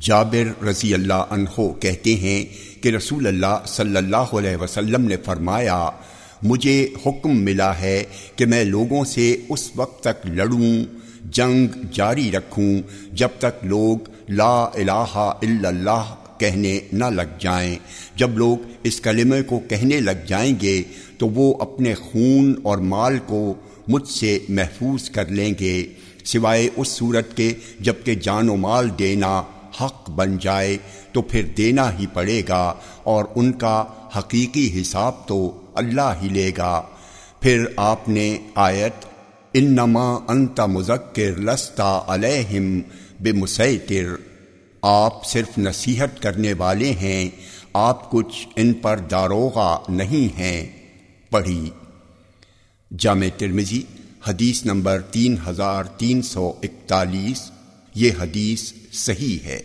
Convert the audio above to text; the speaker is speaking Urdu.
جابر رضی اللہ عنہ کہتے ہیں کہ رسول اللہ صلی اللہ علیہ وسلم نے فرمایا، مجھے حکم ملا ہے کہ میں لوگوں سے اس وقت تک لڑوں، جنگ جاری رکھوں، جب تک لوگ لا الہ الا اللہ کہنے نہ لگ جائیں۔ جب لوگ اس کلمے کو کہنے لگ جائیں گے، تو وہ اپنے خون اور مال کو مجھ سے محفوظ کر لیں گے۔ سوائے اس صورت کے جبکہ جان و مال دینا حق بن جائے تو پھر دینا ہی پڑے گا اور ان کا حقیقی حساب تو اللہ ہی لے گا۔ پھر آپ نے آیت، انما انت مذکر لستا علیہم بے آپ صرف نصیحت کرنے والے ہیں، آپ کچھ ان پر داروغہ نہیں ہیں۔ پڑھی۔ جامع ترمزی حدیث نمبر تین ہزار تین سو اکتالیس۔ یہ حدیث صحیح ہے۔